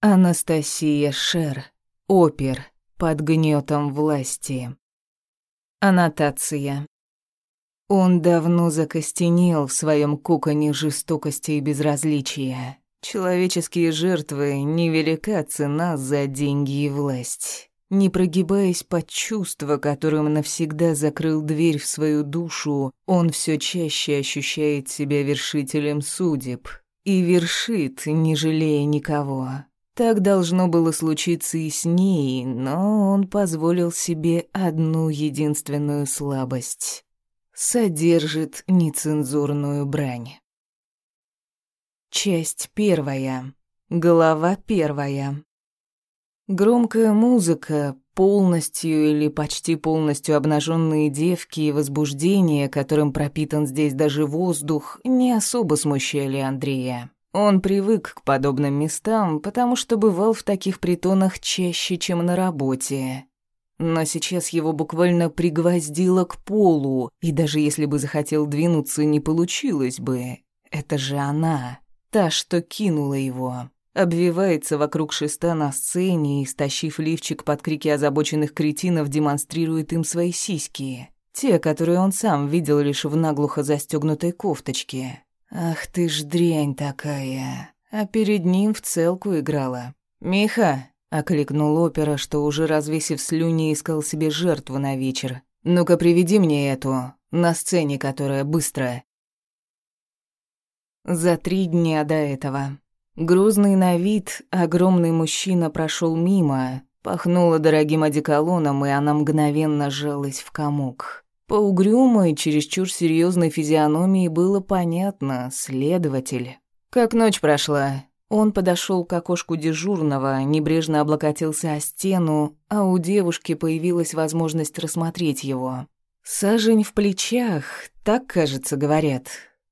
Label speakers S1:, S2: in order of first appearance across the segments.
S1: Анастасия Шер. Опер. Под гнетом власти. Аннотация. Он давно закостенел в своем коконе жестокости и безразличия. Человеческие жертвы — невелика цена за деньги и власть. Не прогибаясь под чувство, которым навсегда закрыл дверь в свою душу, он все чаще ощущает себя вершителем судеб. И вершит, не жалея никого. Так должно было случиться и с ней, но он позволил себе одну единственную слабость. Содержит нецензурную брань. Часть первая. Глава первая. Громкая музыка, полностью или почти полностью обнаженные девки и возбуждение, которым пропитан здесь даже воздух, не особо смущали Андрея. Он привык к подобным местам, потому что бывал в таких притонах чаще, чем на работе. Но сейчас его буквально пригвоздило к полу, и даже если бы захотел двинуться, не получилось бы. Это же она, та, что кинула его. Обвивается вокруг шеста на сцене и, стащив лифчик под крики озабоченных кретинов, демонстрирует им свои сиськи. Те, которые он сам видел лишь в наглухо застегнутой кофточке. «Ах ты ж дрянь такая!» А перед ним в целку играла. «Миха!» — окликнул опера, что уже развесив слюни искал себе жертву на вечер. «Ну-ка, приведи мне эту, на сцене, которая быстрая». За три дня до этого. Грузный на вид, огромный мужчина прошел мимо, пахнуло дорогим одеколоном, и она мгновенно сжалась в комок. По угрюмой, чересчур серьезной физиономии было понятно, следователь. Как ночь прошла. Он подошел к окошку дежурного, небрежно облокотился о стену, а у девушки появилась возможность рассмотреть его. Сажень в плечах, так, кажется, говорят.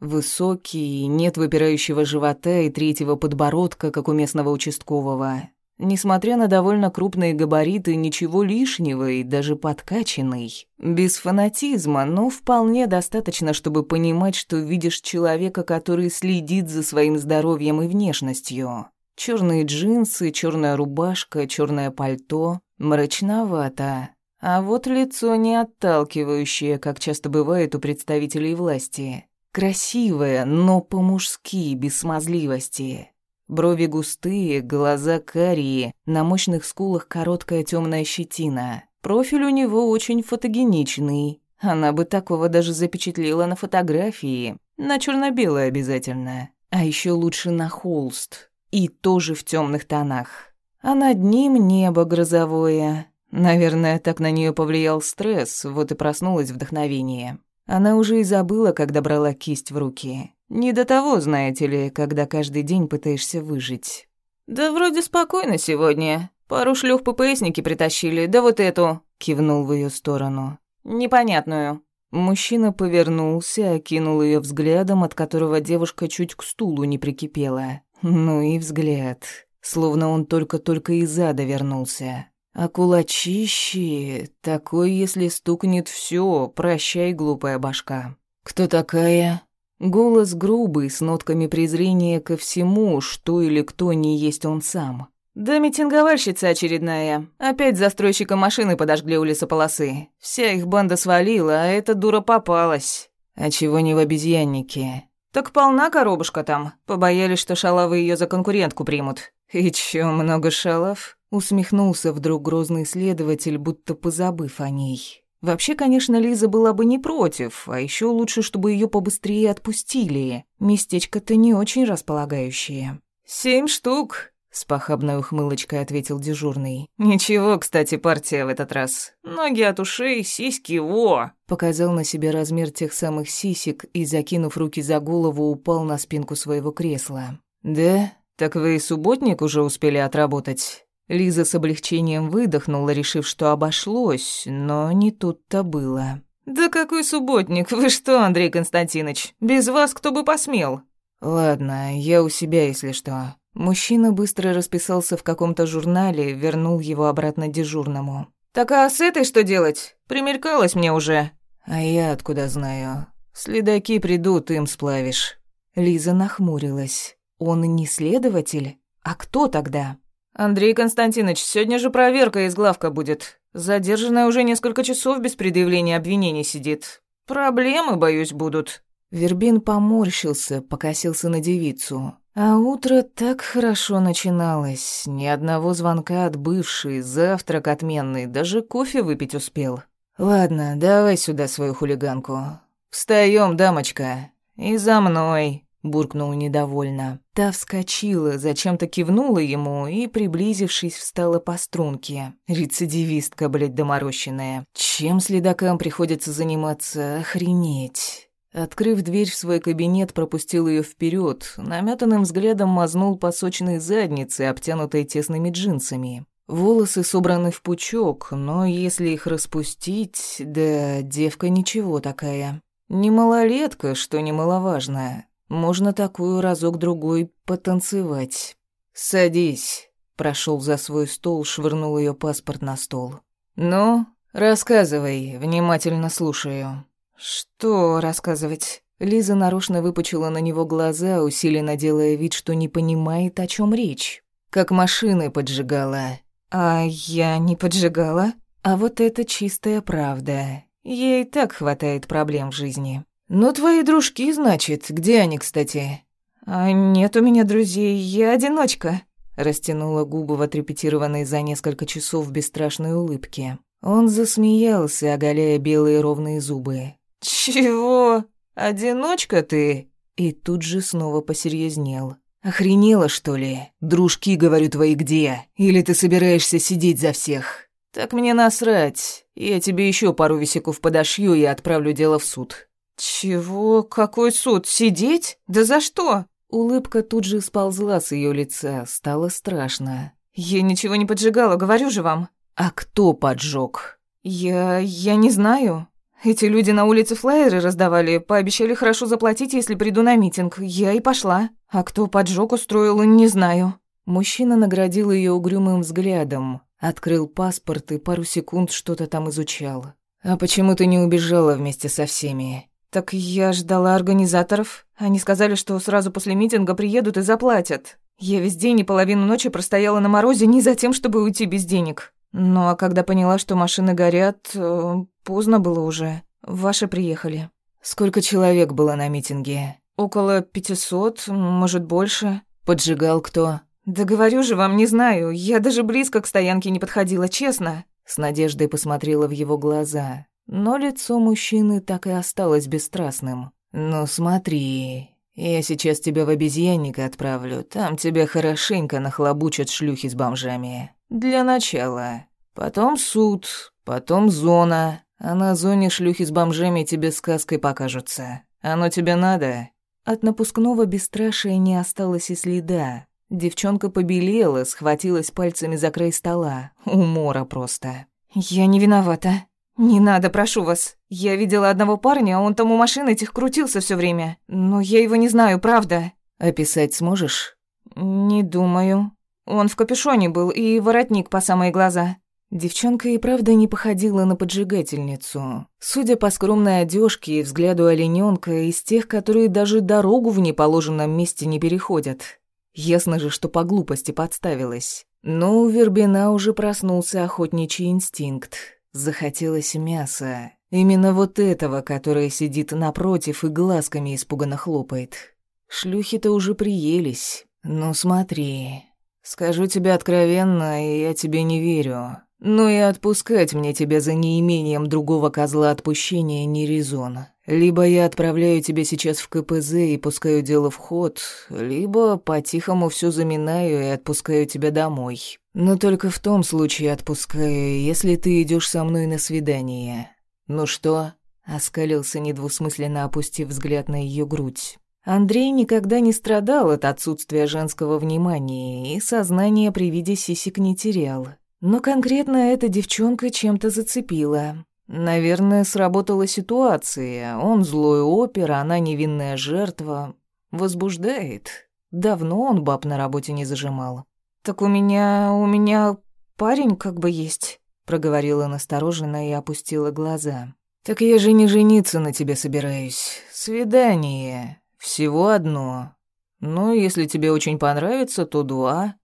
S1: Высокий, нет выпирающего живота и третьего подбородка, как у местного участкового. Несмотря на довольно крупные габариты, ничего лишнего и даже подкачанный. Без фанатизма, но вполне достаточно, чтобы понимать, что видишь человека, который следит за своим здоровьем и внешностью. Черные джинсы, черная рубашка, черное пальто. Мрачновато. А вот лицо не отталкивающее, как часто бывает у представителей власти. Красивое, но по-мужски, без смазливости. Брови густые, глаза карие, на мощных скулах короткая темная щетина. Профиль у него очень фотогеничный. Она бы такого даже запечатлела на фотографии. На черно белое обязательно. А еще лучше на холст. И тоже в темных тонах. А над ним небо грозовое. Наверное, так на нее повлиял стресс, вот и проснулось вдохновение. Она уже и забыла, когда брала кисть в руки. Не до того, знаете ли, когда каждый день пытаешься выжить. «Да вроде спокойно сегодня. Пару шлюх ППСники притащили, да вот эту», — кивнул в ее сторону. «Непонятную». Мужчина повернулся, окинул ее взглядом, от которого девушка чуть к стулу не прикипела. Ну и взгляд. Словно он только-только из ада вернулся. А кулачище... Такой, если стукнет, все, прощай, глупая башка. «Кто такая?» Голос грубый, с нотками презрения ко всему, что или кто не есть он сам. «Да митинговальщица очередная. Опять застройщика машины подожгли у лесополосы. Вся их банда свалила, а эта дура попалась. А чего не в обезьяннике?» «Так полна коробушка там. Побоялись, что шалавы ее за конкурентку примут». «И чё, много шалав?» Усмехнулся вдруг грозный следователь, будто позабыв о ней. Вообще, конечно, Лиза была бы не против, а еще лучше, чтобы ее побыстрее отпустили. Местечко-то не очень располагающее. «Семь штук», — с похабной ухмылочкой ответил дежурный. «Ничего, кстати, партия в этот раз. Ноги от ушей, сиськи, во!» Показал на себе размер тех самых сисек и, закинув руки за голову, упал на спинку своего кресла. «Да? Так вы и субботник уже успели отработать?» Лиза с облегчением выдохнула, решив, что обошлось, но не тут-то было. «Да какой субботник? Вы что, Андрей Константинович? Без вас кто бы посмел?» «Ладно, я у себя, если что». Мужчина быстро расписался в каком-то журнале, вернул его обратно дежурному. «Так а с этой что делать? Примелькалось мне уже». «А я откуда знаю? Следаки придут, им сплавишь». Лиза нахмурилась. «Он не следователь? А кто тогда?» «Андрей Константинович, сегодня же проверка из главка будет. Задержанная уже несколько часов без предъявления обвинений сидит. Проблемы, боюсь, будут». Вербин поморщился, покосился на девицу. А утро так хорошо начиналось. Ни одного звонка от бывшей, завтрак отменный, даже кофе выпить успел. «Ладно, давай сюда свою хулиганку. Встаем, дамочка. И за мной», — буркнул недовольно. Та вскочила, зачем-то кивнула ему и, приблизившись, встала по струнке. Рецидивистка, блядь, доморощенная. Чем следакам приходится заниматься, охренеть. Открыв дверь в свой кабинет, пропустил ее вперед, наметанным взглядом мазнул по сочной заднице, обтянутой тесными джинсами. Волосы собраны в пучок, но если их распустить, да, девка ничего такая. Не малолетка, что немаловажно. Можно такую разок-другой потанцевать. «Садись», — прошел за свой стол, швырнул ее паспорт на стол. «Ну, рассказывай, внимательно слушаю». «Что рассказывать?» Лиза нарочно выпучила на него глаза, усиленно делая вид, что не понимает, о чем речь. «Как машины поджигала». «А я не поджигала?» «А вот это чистая правда. Ей так хватает проблем в жизни». «Ну, твои дружки, значит, где они, кстати?» «А нет у меня друзей, я одиночка», — растянула губы в отрепетированной за несколько часов бесстрашной улыбке. Он засмеялся, оголяя белые ровные зубы. «Чего? Одиночка ты?» И тут же снова посерьезнел. «Охренела, что ли? Дружки, говорю, твои где? Или ты собираешься сидеть за всех?» «Так мне насрать. Я тебе еще пару висяков подошью и отправлю дело в суд». «Чего? Какой суд? Сидеть? Да за что?» Улыбка тут же сползла с ее лица, стало страшно. «Я ничего не поджигала, говорю же вам». «А кто поджег?» «Я... я не знаю». Эти люди на улице флаеры раздавали, пообещали хорошо заплатить, если приду на митинг. Я и пошла. А кто поджог устроил, не знаю». Мужчина наградил ее угрюмым взглядом, открыл паспорт и пару секунд что-то там изучал. «А почему ты не убежала вместе со всеми?» «Так я ждала организаторов. Они сказали, что сразу после митинга приедут и заплатят. Я весь день и половину ночи простояла на морозе не за тем, чтобы уйти без денег. Ну а когда поняла, что машины горят, э, поздно было уже. Ваши приехали. Сколько человек было на митинге? Около пятисот, может, больше. Поджигал кто? Да говорю же вам, не знаю. Я даже близко к стоянке не подходила, честно. С надеждой посмотрела в его глаза. Но лицо мужчины так и осталось бесстрастным. «Ну смотри, я сейчас тебя в обезьянник отправлю, там тебя хорошенько нахлобучат шлюхи с бомжами. Для начала. Потом суд, потом зона. А на зоне шлюхи с бомжами тебе сказкой покажутся. Оно тебе надо?» От напускного бесстрашия не осталось и следа. Девчонка побелела, схватилась пальцами за край стола. Умора просто. «Я не виновата. Не надо, прошу вас. Я видела одного парня, а он там у машин этих крутился все время. Но я его не знаю, правда». «Описать сможешь?» «Не думаю. Он в капюшоне был и воротник по самые глаза. Девчонка и правда не походила на поджигательницу. Судя по скромной одежке и взгляду олененка, из тех, которые даже дорогу в неположенном месте не переходят. Ясно же, что по глупости подставилась. Но у Вербина уже проснулся охотничий инстинкт. Захотелось мяса. Именно вот этого, которое сидит напротив и глазками испуганно хлопает. Шлюхи-то уже приелись. Ну смотри, Скажу тебе откровенно, я тебе не верю. Но и отпускать мне тебя за неимением другого козла отпущения не резон. Либо я отправляю тебя сейчас в КПЗ и пускаю дело в ход, либо по-тихому все заминаю и отпускаю тебя домой. Но только в том случае отпускаю, если ты идешь со мной на свидание. Ну что? Оскалился недвусмысленно, опустив взгляд на ее грудь. Андрей никогда не страдал от отсутствия женского внимания и сознание при виде сисек не терял. Но конкретно эта девчонка чем-то зацепила. Наверное, сработала ситуация. Он злой опер, она невинная жертва. Возбуждает. Давно он баб на работе не зажимал. «Так у меня... у меня парень как бы есть», — проговорила настороженно и опустила глаза. «Так я же не жениться на тебе собираюсь. Свидание. Всего одно. Ну, если тебе очень понравится, то два.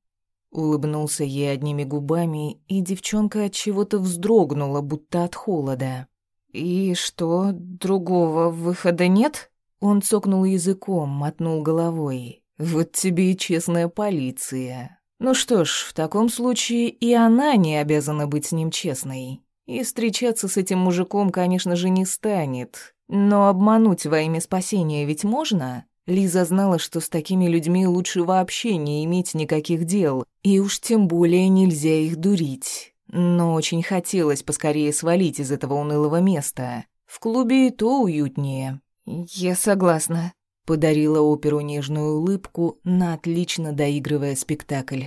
S1: Улыбнулся ей одними губами, и девчонка от чего-то вздрогнула, будто от холода. «И что, другого выхода нет?» Он цокнул языком, мотнул головой. «Вот тебе и честная полиция. Ну что ж, в таком случае и она не обязана быть с ним честной. И встречаться с этим мужиком, конечно же, не станет. Но обмануть во имя спасения ведь можно?» Лиза знала, что с такими людьми лучше вообще не иметь никаких дел, и уж тем более нельзя их дурить. Но очень хотелось поскорее свалить из этого унылого места. В клубе и то уютнее. «Я согласна», — подарила оперу нежную улыбку, на отлично доигрывая спектакль.